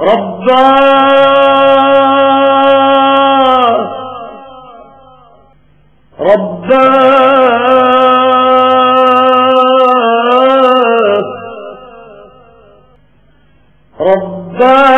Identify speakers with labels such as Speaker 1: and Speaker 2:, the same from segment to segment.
Speaker 1: ربا ربا ربا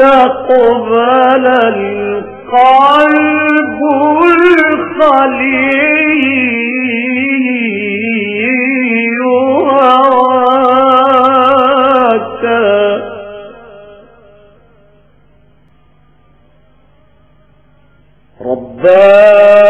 Speaker 1: تقبل القلب الخلي Oh, ربنا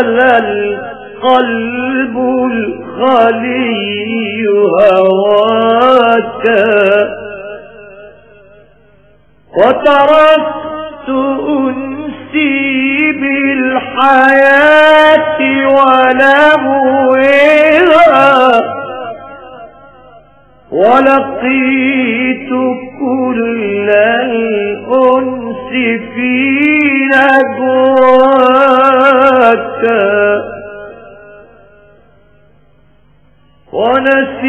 Speaker 1: ولا القلب الخلي هواك. وتركت أنسي بالحياة ولهوها. ولقيت كل الأنس في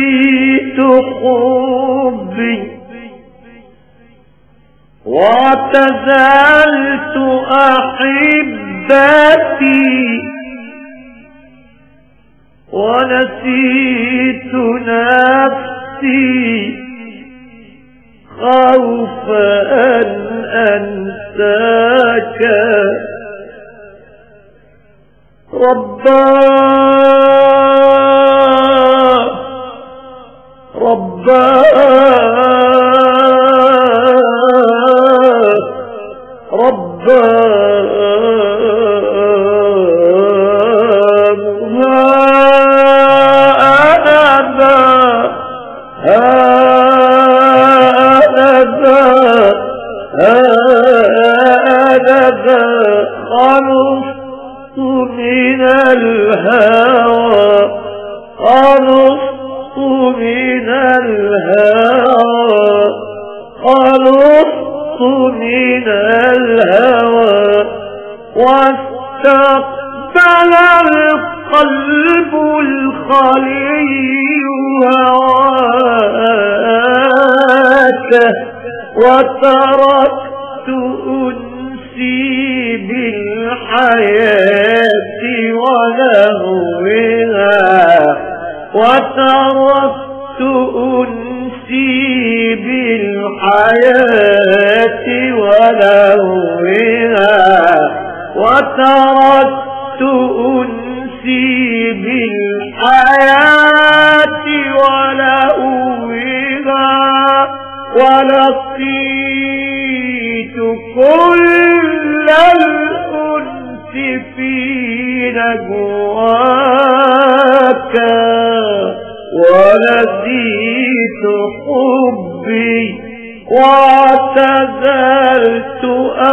Speaker 1: نسيت حبي واعتزلت أحبتي ونسيت نفسي خوف أن أنساك. ربنا رباه رباه خلصت من الهوى خلصت من الهوى. من الهوى. واستقبل القلب الخلي هواته وتركت أنسي بالحياة ولهو وتركت أنسي بالحياة ولهوها. وتركت أنسي بالحياة ولهوها. ولقيت كل الأنس في نجوى ونسيت حبي واعتزلت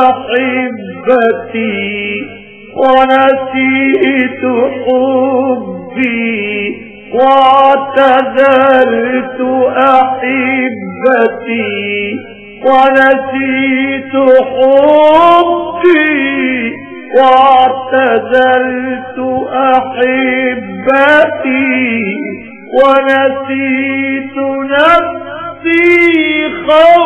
Speaker 1: أحبتي ونسيت حبي واعتزلت أحبتي ونسيت حبي واعتزلت أحبتي ونسيت نفسي خوف